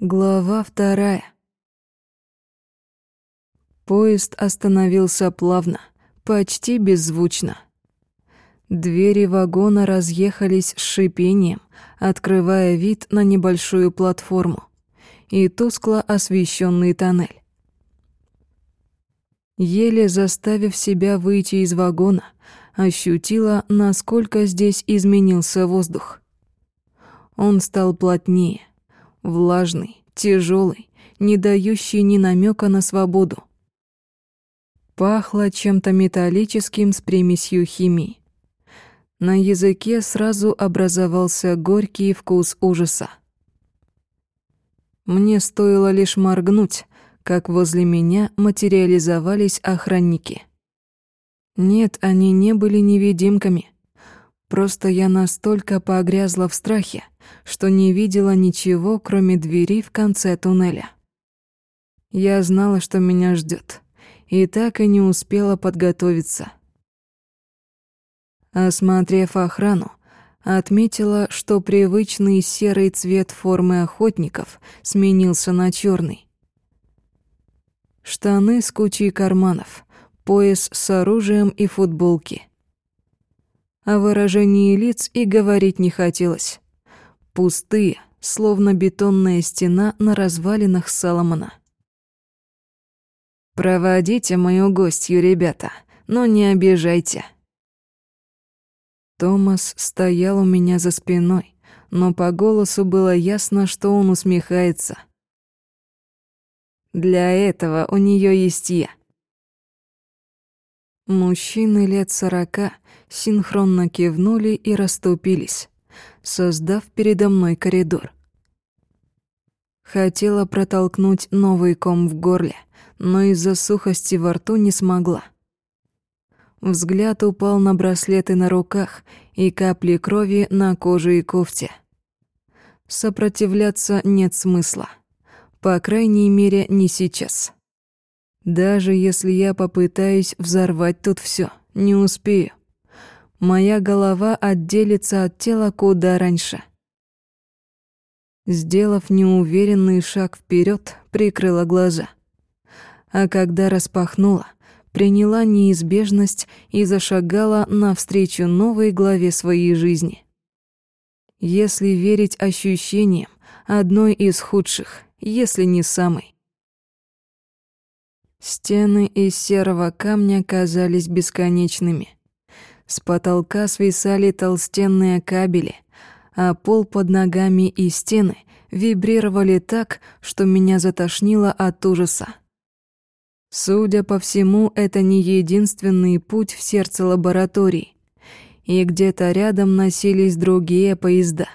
Глава вторая. Поезд остановился плавно, почти беззвучно. Двери вагона разъехались с шипением, открывая вид на небольшую платформу и тускло освещенный тоннель. Еле заставив себя выйти из вагона, ощутила, насколько здесь изменился воздух. Он стал плотнее, влажный, тяжелый, не дающий ни намека на свободу. Пахло чем-то металлическим с примесью химии. На языке сразу образовался горький вкус ужаса. Мне стоило лишь моргнуть, как возле меня материализовались охранники. Нет, они не были невидимками. Просто я настолько погрязла в страхе, что не видела ничего, кроме двери в конце туннеля. Я знала, что меня ждет, и так и не успела подготовиться. Осмотрев охрану, отметила, что привычный серый цвет формы охотников сменился на черный. Штаны с кучей карманов, пояс с оружием и футболки. О выражении лиц и говорить не хотелось пустые, словно бетонная стена на развалинах Соломона. «Проводите мою гостью, ребята, но не обижайте». Томас стоял у меня за спиной, но по голосу было ясно, что он усмехается. Для этого у нее есть я. Мужчины лет сорока синхронно кивнули и расступились создав передо мной коридор. Хотела протолкнуть новый ком в горле, но из-за сухости во рту не смогла. Взгляд упал на браслеты на руках и капли крови на коже и кофте. Сопротивляться нет смысла. По крайней мере, не сейчас. Даже если я попытаюсь взорвать тут все, не успею моя голова отделится от тела куда раньше. Сделав неуверенный шаг вперед, прикрыла глаза. А когда распахнула, приняла неизбежность и зашагала навстречу новой главе своей жизни. Если верить ощущениям, одной из худших, если не самой. Стены из серого камня казались бесконечными. С потолка свисали толстенные кабели, а пол под ногами и стены вибрировали так, что меня затошнило от ужаса. Судя по всему, это не единственный путь в сердце лаборатории, и где-то рядом носились другие поезда.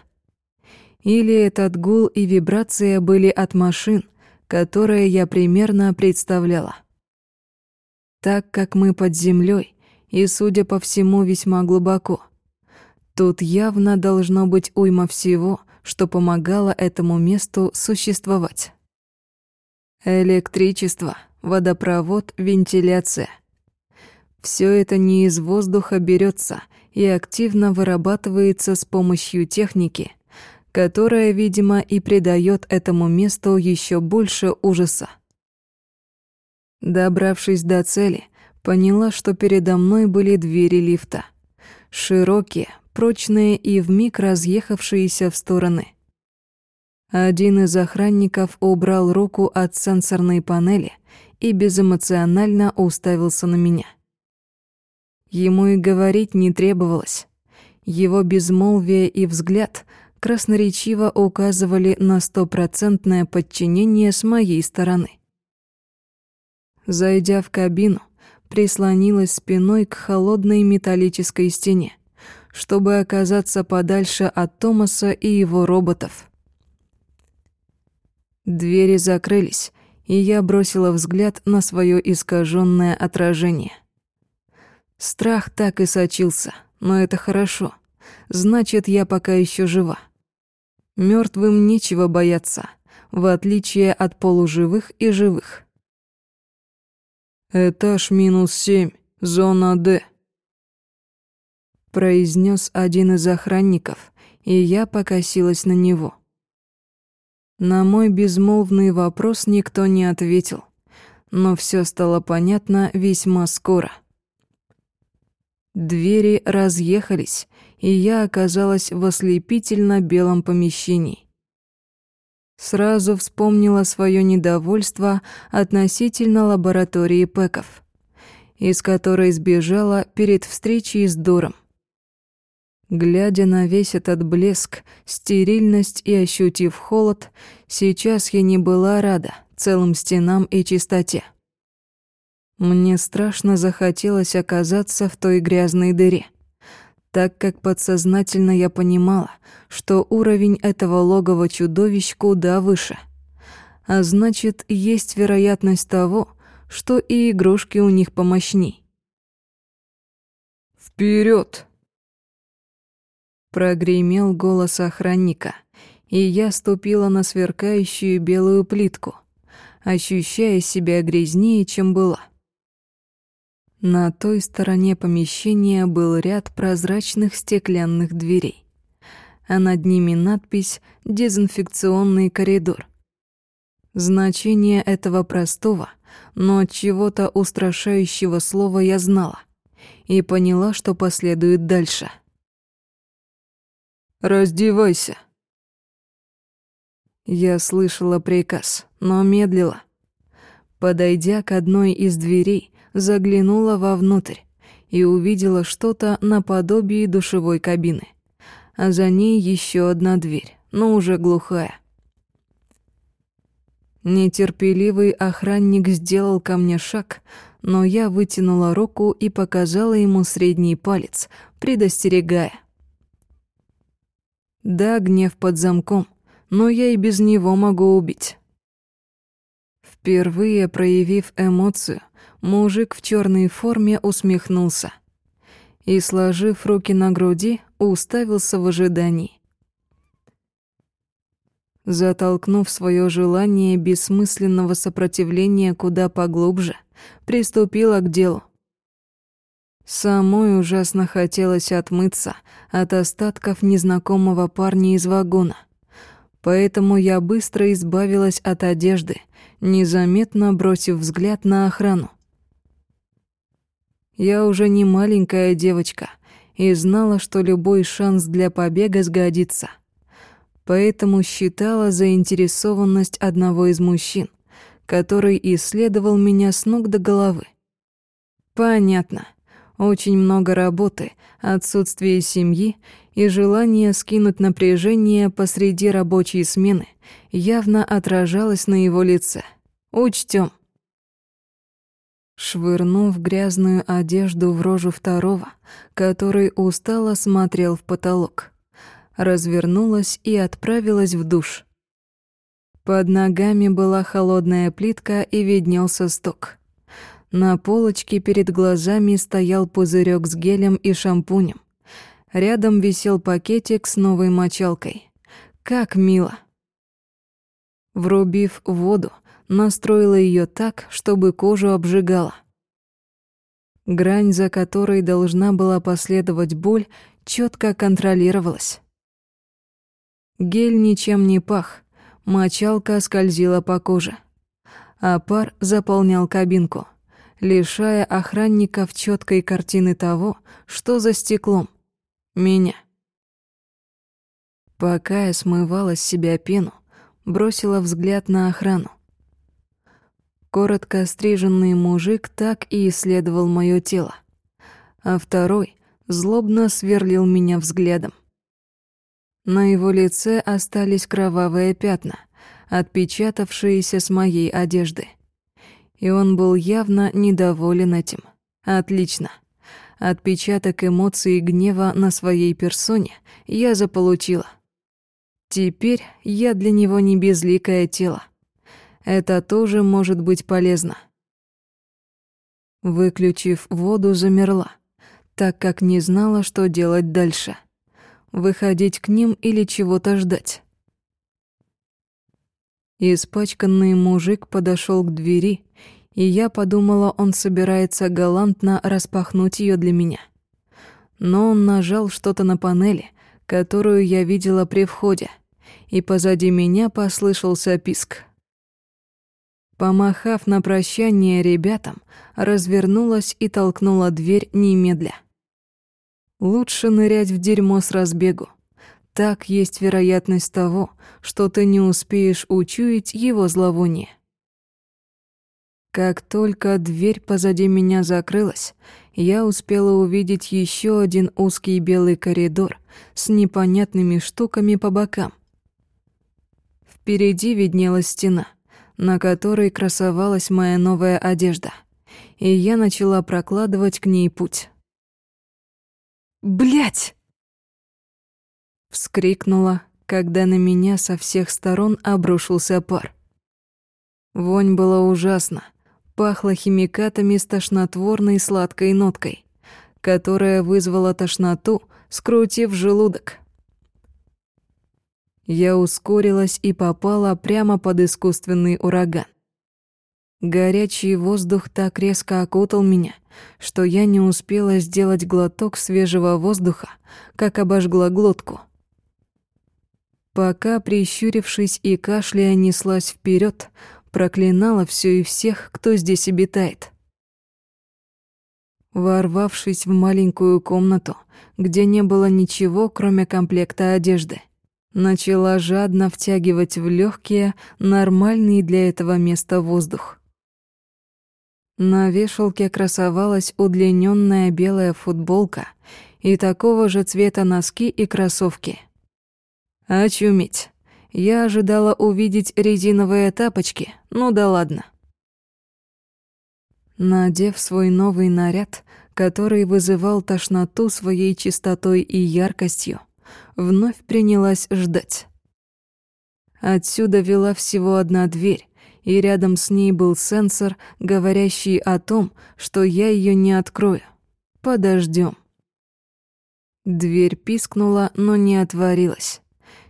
Или этот гул и вибрация были от машин, которые я примерно представляла. Так как мы под землей, и, судя по всему, весьма глубоко. Тут явно должно быть уйма всего, что помогало этому месту существовать. Электричество, водопровод, вентиляция. Все это не из воздуха берется и активно вырабатывается с помощью техники, которая, видимо, и придает этому месту еще больше ужаса. Добравшись до цели, поняла, что передо мной были двери лифта. Широкие, прочные и вмиг разъехавшиеся в стороны. Один из охранников убрал руку от сенсорной панели и безэмоционально уставился на меня. Ему и говорить не требовалось. Его безмолвие и взгляд красноречиво указывали на стопроцентное подчинение с моей стороны. Зайдя в кабину, прислонилась спиной к холодной металлической стене, чтобы оказаться подальше от Томаса и его роботов. Двери закрылись, и я бросила взгляд на свое искаженное отражение. Страх так и сочился, но это хорошо. Значит, я пока еще жива. Мертвым нечего бояться, в отличие от полуживых и живых. «Этаж минус семь, зона Д», — произнес один из охранников, и я покосилась на него. На мой безмолвный вопрос никто не ответил, но все стало понятно весьма скоро. Двери разъехались, и я оказалась в ослепительно белом помещении. Сразу вспомнила свое недовольство относительно лаборатории Пеков, из которой сбежала перед встречей с Дуром. Глядя на весь этот блеск, стерильность и ощутив холод, сейчас я не была рада целым стенам и чистоте. Мне страшно захотелось оказаться в той грязной дыре, так как подсознательно я понимала, что уровень этого логова чудовищ куда выше. А значит, есть вероятность того, что и игрушки у них помощней. Вперед! Прогремел голос охранника, и я ступила на сверкающую белую плитку, ощущая себя грязнее, чем была. На той стороне помещения был ряд прозрачных стеклянных дверей, а над ними надпись «Дезинфекционный коридор». Значение этого простого, но чего-то устрашающего слова я знала и поняла, что последует дальше — Раздевайся. Я слышала приказ, но медлила. Подойдя к одной из дверей, заглянула вовнутрь и увидела что-то наподобие душевой кабины. А за ней еще одна дверь, но уже глухая. Нетерпеливый охранник сделал ко мне шаг, но я вытянула руку и показала ему средний палец, предостерегая. Да, гнев под замком, но я и без него могу убить. Впервые проявив эмоцию, мужик в черной форме усмехнулся и, сложив руки на груди, уставился в ожидании. Затолкнув свое желание бессмысленного сопротивления куда поглубже, приступила к делу. Самой ужасно хотелось отмыться от остатков незнакомого парня из вагона. Поэтому я быстро избавилась от одежды, незаметно бросив взгляд на охрану. Я уже не маленькая девочка и знала, что любой шанс для побега сгодится. Поэтому считала заинтересованность одного из мужчин, который исследовал меня с ног до головы. Понятно. Очень много работы, отсутствие семьи и желание скинуть напряжение посреди рабочей смены явно отражалось на его лице. Учтем. Швырнув грязную одежду в рожу второго, который устало смотрел в потолок, развернулась и отправилась в душ. Под ногами была холодная плитка и виднелся сток. На полочке перед глазами стоял пузырек с гелем и шампунем. Рядом висел пакетик с новой мочалкой. Как мило. Врубив воду, настроила ее так, чтобы кожу обжигала. Грань, за которой должна была последовать боль, четко контролировалась. Гель ничем не пах, мочалка скользила по коже, а пар заполнял кабинку лишая охранников четкой картины того, что за стеклом. Меня. Пока я смывала с себя пену, бросила взгляд на охрану. Коротко стриженный мужик так и исследовал мое тело, а второй злобно сверлил меня взглядом. На его лице остались кровавые пятна, отпечатавшиеся с моей одежды и он был явно недоволен этим. Отлично. Отпечаток эмоций и гнева на своей персоне я заполучила. Теперь я для него не безликое тело. Это тоже может быть полезно. Выключив воду, замерла, так как не знала, что делать дальше. Выходить к ним или чего-то ждать. Испачканный мужик подошел к двери, и я подумала, он собирается галантно распахнуть ее для меня. Но он нажал что-то на панели, которую я видела при входе, и позади меня послышался писк. Помахав на прощание ребятам, развернулась и толкнула дверь немедля. Лучше нырять в дерьмо с разбегу. Так есть вероятность того, что ты не успеешь учуять его зловоние. Как только дверь позади меня закрылась, я успела увидеть еще один узкий белый коридор с непонятными штуками по бокам. Впереди виднелась стена, на которой красовалась моя новая одежда, и я начала прокладывать к ней путь. Блять! Вскрикнула, когда на меня со всех сторон обрушился пар. Вонь была ужасна, пахло химикатами с тошнотворной сладкой ноткой, которая вызвала тошноту, скрутив желудок. Я ускорилась и попала прямо под искусственный ураган. Горячий воздух так резко окутал меня, что я не успела сделать глоток свежего воздуха, как обожгла глотку. Пока, прищурившись и кашляя, неслась вперед, проклинала все и всех, кто здесь обитает. Ворвавшись в маленькую комнату, где не было ничего, кроме комплекта одежды, начала жадно втягивать в легкие, нормальный для этого места воздух. На вешалке красовалась удлиненная белая футболка и такого же цвета носки и кроссовки. Очуметь. Я ожидала увидеть резиновые тапочки, ну да ладно. Надев свой новый наряд, который вызывал тошноту своей чистотой и яркостью, вновь принялась ждать. Отсюда вела всего одна дверь, и рядом с ней был сенсор, говорящий о том, что я ее не открою. Подождем. Дверь пискнула, но не отворилась.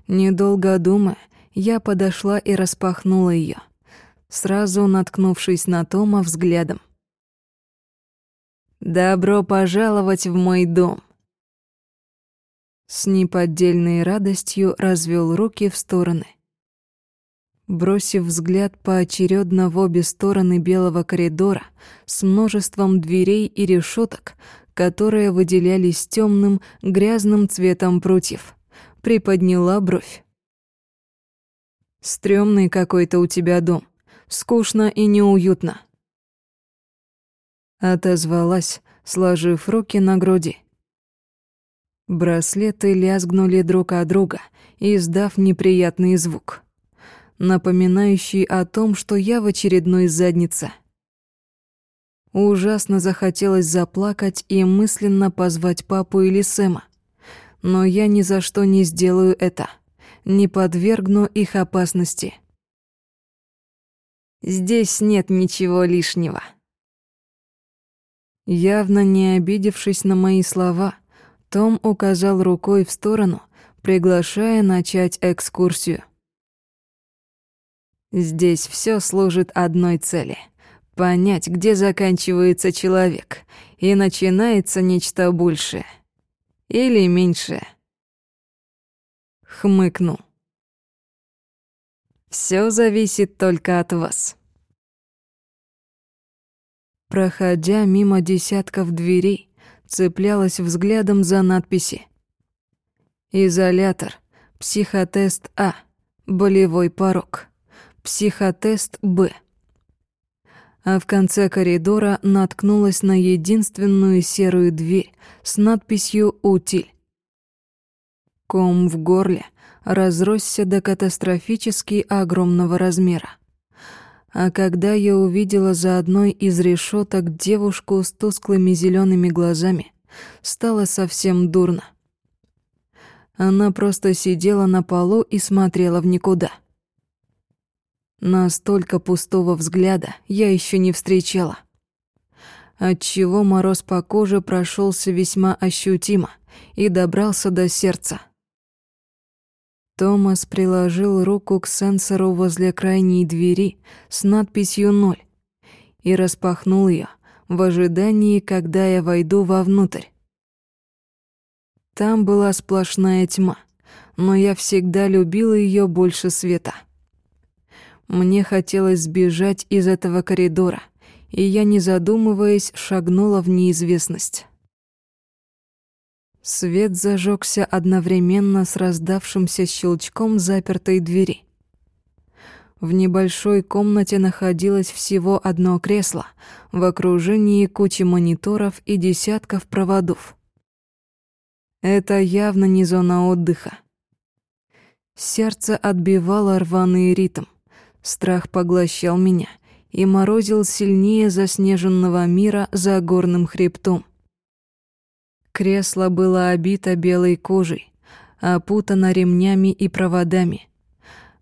Недолго думая, я подошла и распахнула ее, сразу наткнувшись на Тома взглядом. «Добро пожаловать в мой дом!» С неподдельной радостью развел руки в стороны. Бросив взгляд поочередно в обе стороны белого коридора с множеством дверей и решеток, которые выделялись темным грязным цветом прутьев, приподняла бровь. Стрёмный какой-то у тебя дом. Скучно и неуютно. Отозвалась, сложив руки на груди. Браслеты лязгнули друг от друга, издав неприятный звук, напоминающий о том, что я в очередной заднице. Ужасно захотелось заплакать и мысленно позвать папу или Сэма, но я ни за что не сделаю это, не подвергну их опасности. Здесь нет ничего лишнего. Явно не обидевшись на мои слова, Том указал рукой в сторону, приглашая начать экскурсию. Здесь все служит одной цели — понять, где заканчивается человек, и начинается нечто большее — или меньше. Хмыкнул. Все зависит только от вас. Проходя мимо десятков дверей, цеплялась взглядом за надписи. Изолятор, психотест А, болевой порог, психотест Б, а в конце коридора наткнулась на единственную серую дверь с надписью «Утиль». Ком в горле разросся до катастрофически огромного размера. А когда я увидела за одной из решеток девушку с тусклыми зелеными глазами, стало совсем дурно. Она просто сидела на полу и смотрела в никуда — Настолько пустого взгляда я еще не встречала. Отчего мороз по коже прошелся весьма ощутимо и добрался до сердца. Томас приложил руку к сенсору возле крайней двери с надписью «ноль» и распахнул ее в ожидании, когда я войду вовнутрь. Там была сплошная тьма, но я всегда любила ее больше света. Мне хотелось сбежать из этого коридора, и я, не задумываясь, шагнула в неизвестность. Свет зажегся одновременно с раздавшимся щелчком запертой двери. В небольшой комнате находилось всего одно кресло в окружении кучи мониторов и десятков проводов. Это явно не зона отдыха. Сердце отбивало рваный ритм. Страх поглощал меня и морозил сильнее заснеженного мира за горным хребтом. Кресло было обито белой кожей, опутано ремнями и проводами,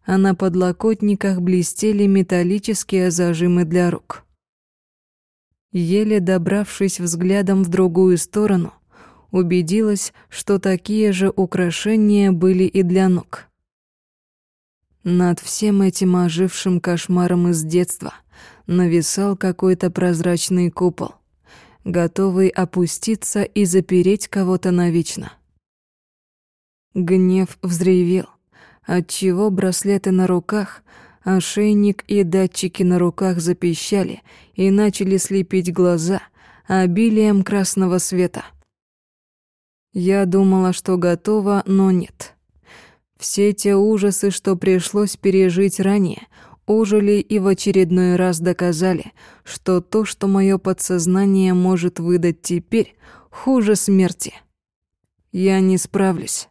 а на подлокотниках блестели металлические зажимы для рук. Еле добравшись взглядом в другую сторону, убедилась, что такие же украшения были и для ног. Над всем этим ожившим кошмаром из детства нависал какой-то прозрачный купол, готовый опуститься и запереть кого-то навечно. Гнев взревел, отчего браслеты на руках, ошейник и датчики на руках запищали и начали слепить глаза обилием красного света. Я думала, что готова, но нет. Все те ужасы, что пришлось пережить ранее, ужили и в очередной раз доказали, что то, что мое подсознание может выдать теперь, хуже смерти. Я не справлюсь.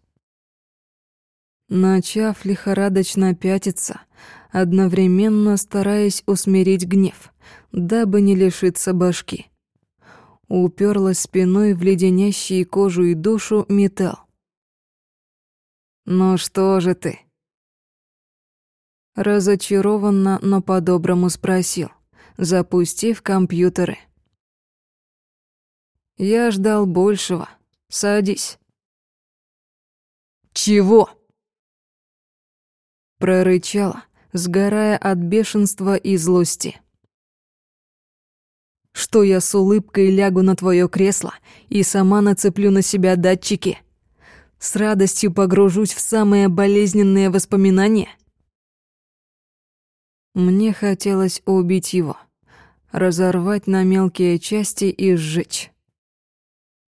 Начав лихорадочно пятиться, одновременно стараясь усмирить гнев, дабы не лишиться башки. Уперлась спиной в леденящий кожу и душу металл. «Ну что же ты?» Разочарованно, но по-доброму спросил, запустив компьютеры. «Я ждал большего. Садись». «Чего?» Прорычала, сгорая от бешенства и злости. «Что я с улыбкой лягу на твое кресло и сама нацеплю на себя датчики?» С радостью погружусь в самые болезненные воспоминания? Мне хотелось убить его, разорвать на мелкие части и сжечь.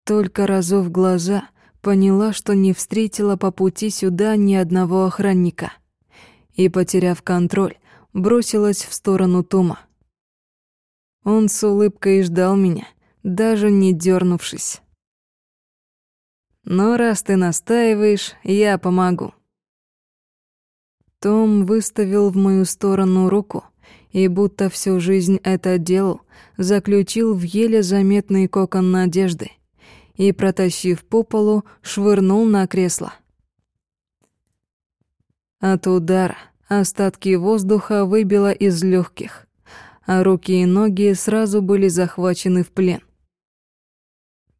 Только разов глаза поняла, что не встретила по пути сюда ни одного охранника. И, потеряв контроль, бросилась в сторону Тума. Он с улыбкой ждал меня, даже не дернувшись. Но раз ты настаиваешь, я помогу. Том выставил в мою сторону руку и, будто всю жизнь это делал, заключил в еле заметный кокон надежды и, протащив по полу, швырнул на кресло. От удара остатки воздуха выбило из легких, а руки и ноги сразу были захвачены в плен.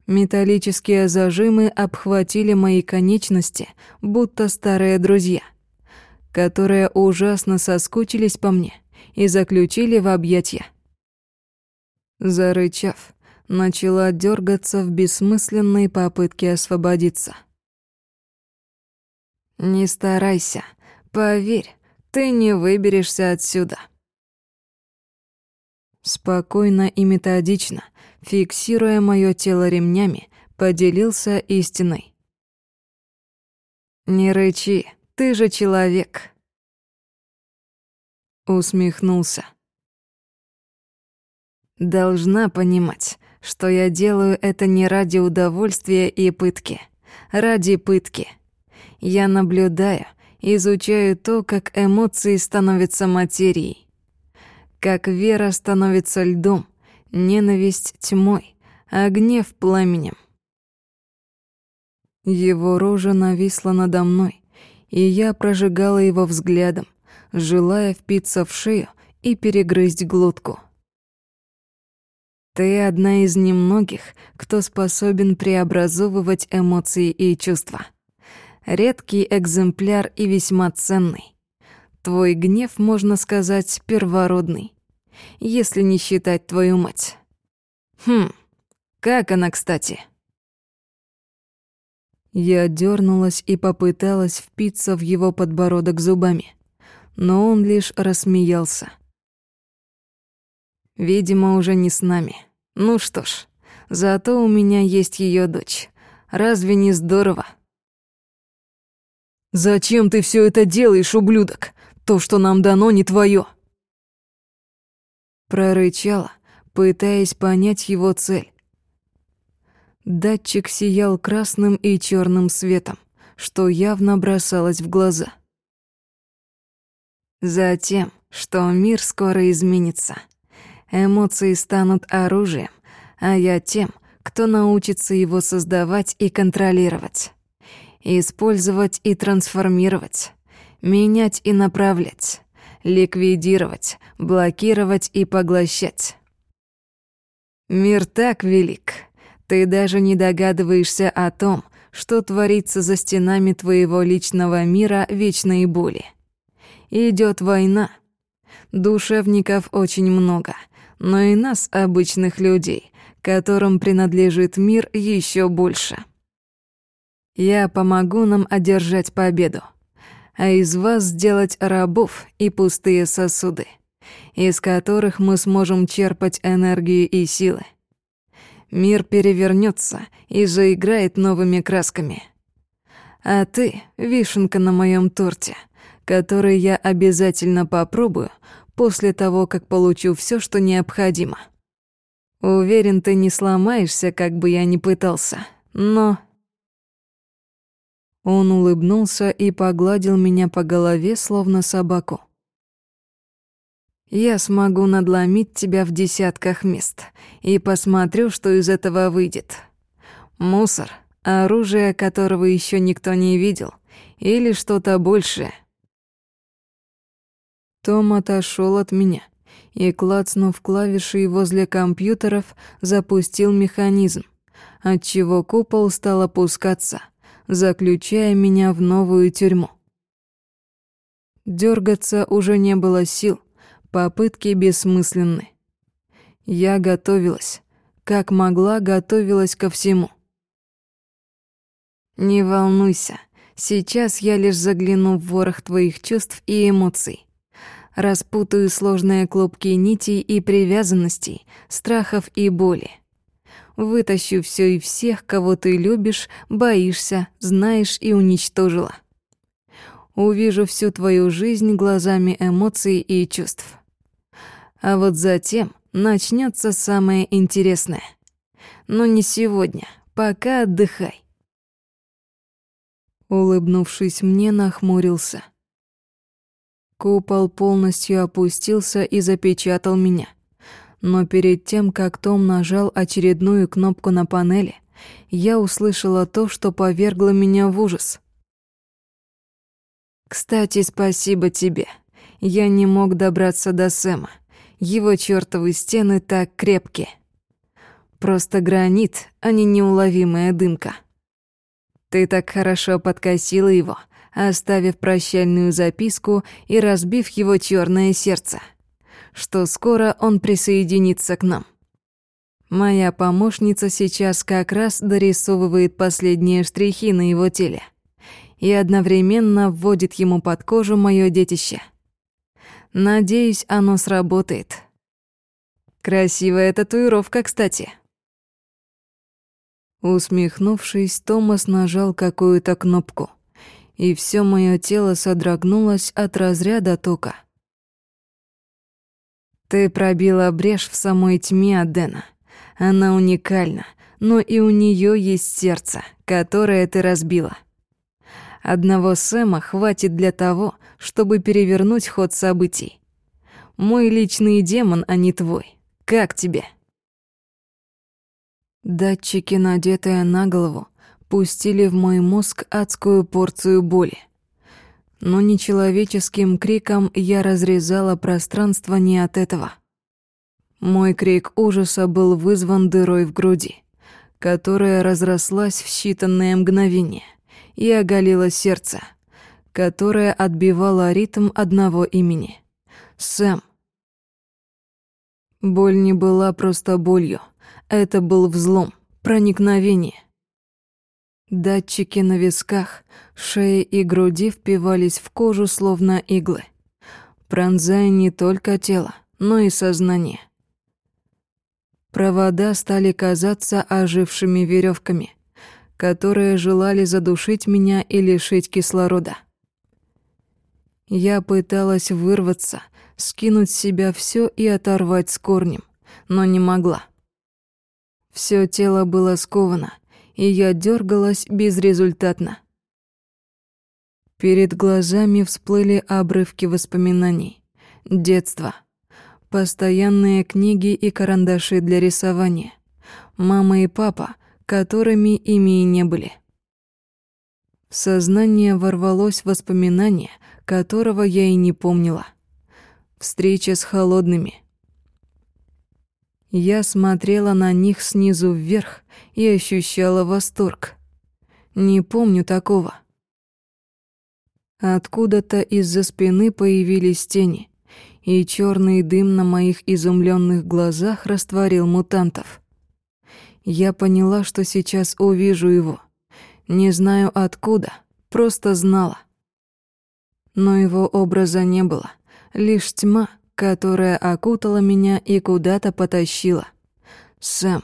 Металлические зажимы обхватили мои конечности, будто старые друзья, которые ужасно соскучились по мне и заключили в объятья. Зарычав, начала дергаться в бессмысленной попытке освободиться. «Не старайся, поверь, ты не выберешься отсюда». Спокойно и методично фиксируя мое тело ремнями, поделился истиной. «Не рычи, ты же человек!» Усмехнулся. «Должна понимать, что я делаю это не ради удовольствия и пытки, ради пытки. Я наблюдаю, изучаю то, как эмоции становятся материей, как вера становится льдом, ненависть тьмой, а гнев пламенем. Его рожа нависла надо мной, и я прожигала его взглядом, желая впиться в шею и перегрызть глотку. Ты одна из немногих, кто способен преобразовывать эмоции и чувства. Редкий экземпляр и весьма ценный. Твой гнев, можно сказать, первородный если не считать твою мать. Хм, как она, кстати?» Я дернулась и попыталась впиться в его подбородок зубами, но он лишь рассмеялся. Видимо, уже не с нами. Ну что ж, зато у меня есть ее дочь. Разве не здорово? Зачем ты все это делаешь, ублюдок? То, что нам дано, не твое. Прорычала, пытаясь понять его цель. Датчик сиял красным и черным светом, что явно бросалось в глаза. Затем, что мир скоро изменится. Эмоции станут оружием, а я тем, кто научится его создавать и контролировать. Использовать и трансформировать. Менять и направлять. Ликвидировать, блокировать и поглощать. Мир так велик, ты даже не догадываешься о том, что творится за стенами твоего личного мира вечной боли. Идет война. Душевников очень много, но и нас, обычных людей, которым принадлежит мир еще больше. Я помогу нам одержать победу, а из вас сделать рабов и пустые сосуды, из которых мы сможем черпать энергию и силы. Мир перевернется и заиграет новыми красками. А ты — вишенка на моем торте, который я обязательно попробую после того, как получу все, что необходимо. Уверен, ты не сломаешься, как бы я ни пытался, но... Он улыбнулся и погладил меня по голове, словно собаку. Я смогу надломить тебя в десятках мест и посмотрю, что из этого выйдет. Мусор, оружие которого еще никто не видел, или что-то большее. Том отошел от меня и, клацнув клавишей возле компьютеров, запустил механизм, отчего купол стал опускаться, заключая меня в новую тюрьму. Дергаться уже не было сил — Попытки бессмысленны. Я готовилась, как могла, готовилась ко всему. Не волнуйся, сейчас я лишь загляну в ворох твоих чувств и эмоций. Распутаю сложные клубки нитей и привязанностей, страхов и боли. Вытащу все и всех, кого ты любишь, боишься, знаешь и уничтожила. Увижу всю твою жизнь глазами эмоций и чувств. А вот затем начнется самое интересное. Но не сегодня, пока отдыхай. Улыбнувшись мне, нахмурился. Купол полностью опустился и запечатал меня. Но перед тем, как Том нажал очередную кнопку на панели, я услышала то, что повергло меня в ужас. «Кстати, спасибо тебе. Я не мог добраться до Сэма. Его чертовы стены так крепкие. Просто гранит, а не неуловимая дымка. Ты так хорошо подкосила его, оставив прощальную записку и разбив его черное сердце, что скоро он присоединится к нам. Моя помощница сейчас как раз дорисовывает последние штрихи на его теле и одновременно вводит ему под кожу моё детище. Надеюсь, оно сработает. Красивая татуировка, кстати. Усмехнувшись, Томас нажал какую-то кнопку, и все мое тело содрогнулось от разряда тока. Ты пробила брешь в самой тьме Адена. Она уникальна, но и у нее есть сердце, которое ты разбила. Одного Сэма хватит для того, чтобы перевернуть ход событий. Мой личный демон, а не твой. Как тебе? Датчики, надетые на голову, пустили в мой мозг адскую порцию боли. Но нечеловеческим криком я разрезала пространство не от этого. Мой крик ужаса был вызван дырой в груди, которая разрослась в считанные мгновения и оголила сердце — которая отбивала ритм одного имени — Сэм. Боль не была просто болью, это был взлом, проникновение. Датчики на висках, шее и груди впивались в кожу словно иглы, пронзая не только тело, но и сознание. Провода стали казаться ожившими веревками, которые желали задушить меня и лишить кислорода. Я пыталась вырваться, скинуть с себя все и оторвать с корнем, но не могла. Все тело было сковано, и я дергалась безрезультатно. Перед глазами всплыли обрывки воспоминаний. Детство. Постоянные книги и карандаши для рисования. Мама и папа, которыми ими и не были. В сознание ворвалось воспоминание, которого я и не помнила. Встреча с холодными. Я смотрела на них снизу вверх и ощущала восторг. Не помню такого. Откуда-то из-за спины появились тени, и черный дым на моих изумленных глазах растворил мутантов. Я поняла, что сейчас увижу его. Не знаю откуда, просто знала. Но его образа не было, лишь тьма, которая окутала меня и куда-то потащила. Сэм.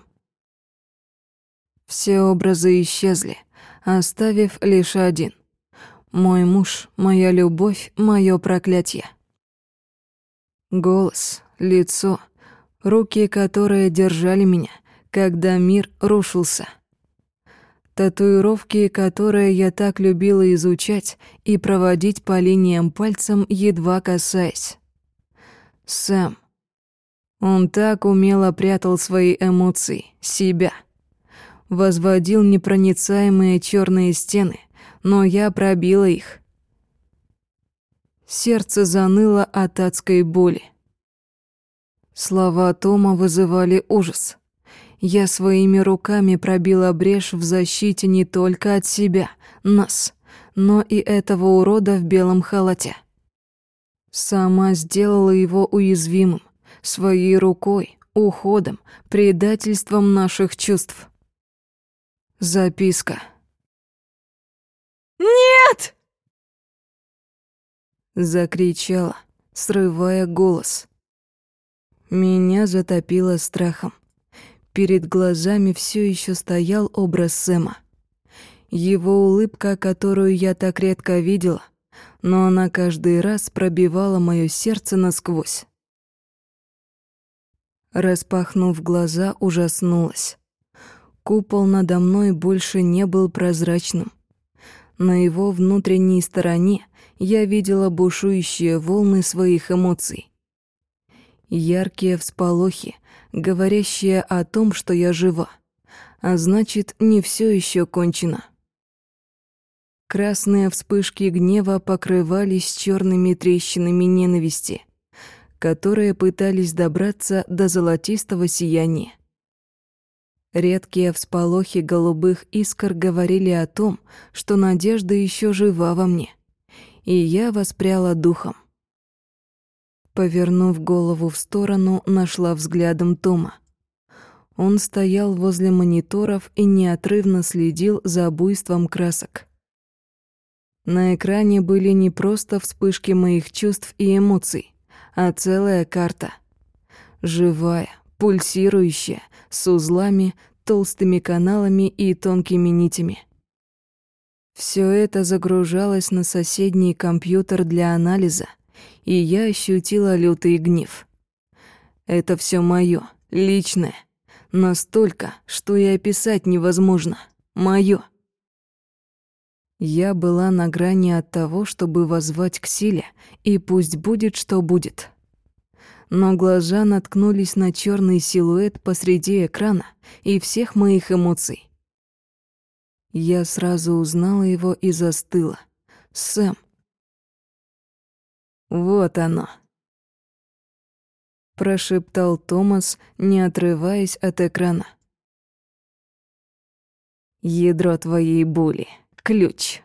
Все образы исчезли, оставив лишь один. Мой муж, моя любовь, мое проклятие. Голос, лицо, руки, которые держали меня, когда мир рушился. Татуировки, которые я так любила изучать и проводить по линиям пальцем, едва касаясь. Сэм. Он так умело прятал свои эмоции, себя. Возводил непроницаемые черные стены, но я пробила их. Сердце заныло от адской боли. Слова Тома вызывали ужас. Я своими руками пробила брешь в защите не только от себя, нас, но и этого урода в белом халате. Сама сделала его уязвимым, своей рукой, уходом, предательством наших чувств. Записка. «Нет!» Закричала, срывая голос. Меня затопило страхом. Перед глазами все еще стоял образ Сэма. Его улыбка, которую я так редко видела — но она каждый раз пробивала мое сердце насквозь. Распахнув глаза, ужаснулась. Купол надо мной больше не был прозрачным. На его внутренней стороне я видела бушующие волны своих эмоций. Яркие всполохи, говорящие о том, что я жива, а значит, не все еще кончено. Красные вспышки гнева покрывались черными трещинами ненависти, которые пытались добраться до золотистого сияния. Редкие всполохи голубых искр говорили о том, что надежда еще жива во мне, и я воспряла духом. Повернув голову в сторону, нашла взглядом Тома. Он стоял возле мониторов и неотрывно следил за буйством красок. На экране были не просто вспышки моих чувств и эмоций, а целая карта. Живая, пульсирующая, с узлами, толстыми каналами и тонкими нитями. Все это загружалось на соседний компьютер для анализа, и я ощутила лютый гнев. Это все мое, личное, настолько, что и описать невозможно. Мое. Я была на грани от того, чтобы воззвать к силе, и пусть будет, что будет. Но глаза наткнулись на черный силуэт посреди экрана и всех моих эмоций. Я сразу узнала его и застыла. Сэм. Вот оно. Прошептал Томас, не отрываясь от экрана. Ядро твоей боли ключ.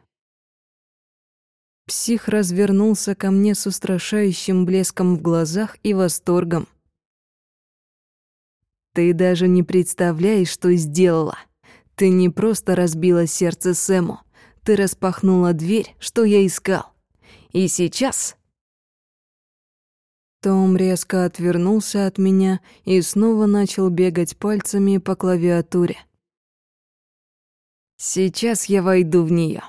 Псих развернулся ко мне с устрашающим блеском в глазах и восторгом. «Ты даже не представляешь, что сделала. Ты не просто разбила сердце Сэму, ты распахнула дверь, что я искал. И сейчас...» Том резко отвернулся от меня и снова начал бегать пальцами по клавиатуре. «Сейчас я войду в нее.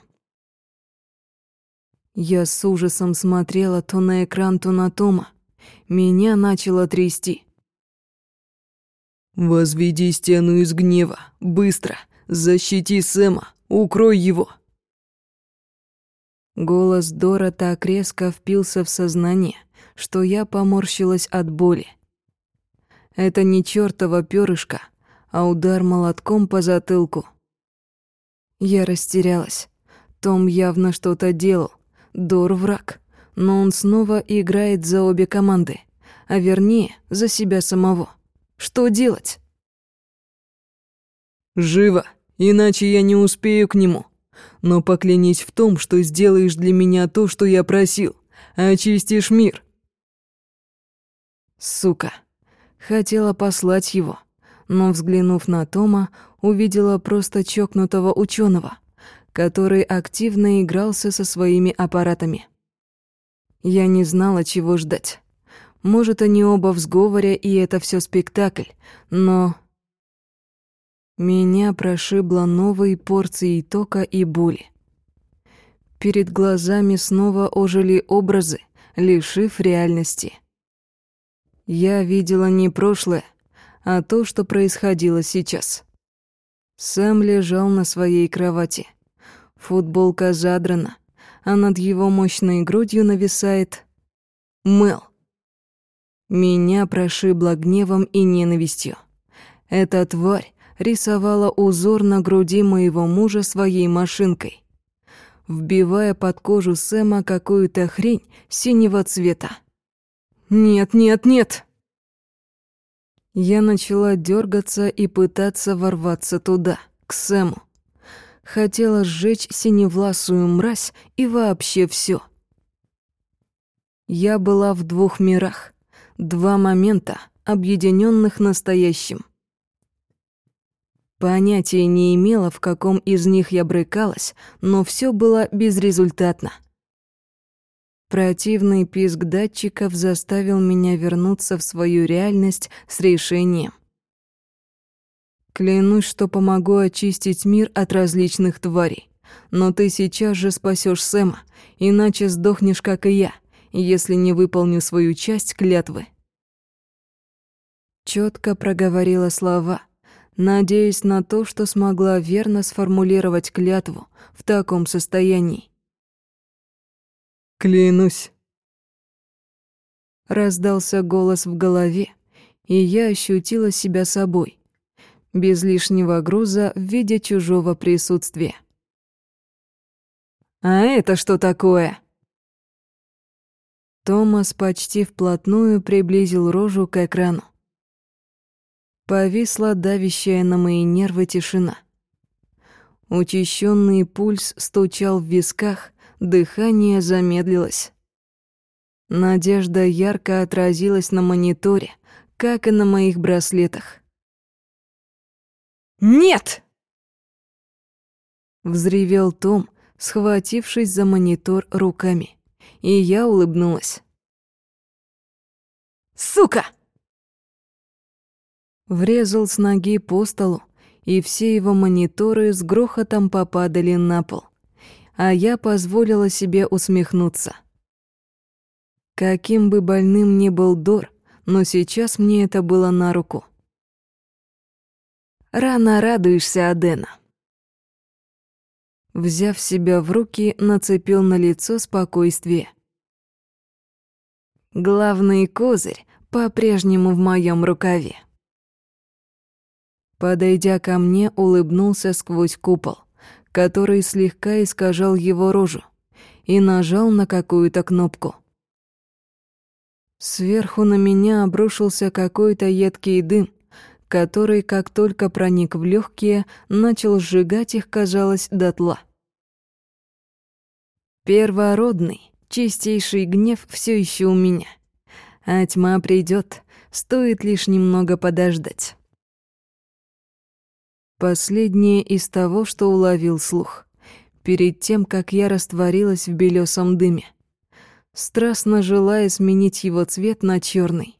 Я с ужасом смотрела то на экран, то на Тома. Меня начало трясти. «Возведи стену из гнева. Быстро. Защити Сэма. Укрой его». Голос Дора так резко впился в сознание, что я поморщилась от боли. Это не чёртова пёрышко, а удар молотком по затылку. Я растерялась. Том явно что-то делал, Дор враг, но он снова играет за обе команды, а вернее, за себя самого. Что делать? «Живо, иначе я не успею к нему. Но поклянись в том, что сделаешь для меня то, что я просил, очистишь мир». Сука. Хотела послать его, но, взглянув на Тома, увидела просто чокнутого ученого, который активно игрался со своими аппаратами. Я не знала, чего ждать. Может, они оба в сговоре, и это все спектакль, но... Меня прошибло новой порцией тока и боли. Перед глазами снова ожили образы, лишив реальности. Я видела не прошлое, а то, что происходило сейчас. Сэм лежал на своей кровати. Футболка задрана, а над его мощной грудью нависает Мэл. Меня прошибло гневом и ненавистью. Эта тварь рисовала узор на груди моего мужа своей машинкой, вбивая под кожу Сэма какую-то хрень синего цвета. «Нет, нет, нет!» Я начала дергаться и пытаться ворваться туда, к Сэму хотела сжечь синевласую мразь и вообще все. Я была в двух мирах, два момента, объединенных настоящим. Понятия не имела, в каком из них я брыкалась, но все было безрезультатно. Противный писк датчиков заставил меня вернуться в свою реальность с решением. Клянусь, что помогу очистить мир от различных тварей. Но ты сейчас же спасешь Сэма, иначе сдохнешь, как и я, если не выполню свою часть клятвы. Четко проговорила слова, надеясь на то, что смогла верно сформулировать клятву в таком состоянии. «Клянусь!» Раздался голос в голове, и я ощутила себя собой — без лишнего груза в виде чужого присутствия. «А это что такое?» Томас почти вплотную приблизил рожу к экрану. Повисла давящая на мои нервы тишина. Учащенный пульс стучал в висках, дыхание замедлилось. Надежда ярко отразилась на мониторе, как и на моих браслетах. «Нет!» Взревел Том, схватившись за монитор руками. И я улыбнулась. «Сука!» Врезал с ноги по столу, и все его мониторы с грохотом попадали на пол. А я позволила себе усмехнуться. Каким бы больным ни был Дор, но сейчас мне это было на руку. Рано радуешься, Адена. Взяв себя в руки, нацепил на лицо спокойствие. Главный козырь по-прежнему в моем рукаве. Подойдя ко мне, улыбнулся сквозь купол, который слегка искажал его рожу, и нажал на какую-то кнопку. Сверху на меня обрушился какой-то едкий дым, который, как только проник в легкие, начал сжигать их, казалось, дотла. Первородный, чистейший гнев все еще у меня. А тьма придет, стоит лишь немного подождать. Последнее из того, что уловил слух. Перед тем, как я растворилась в белесом дыме. Страстно желая сменить его цвет на черный.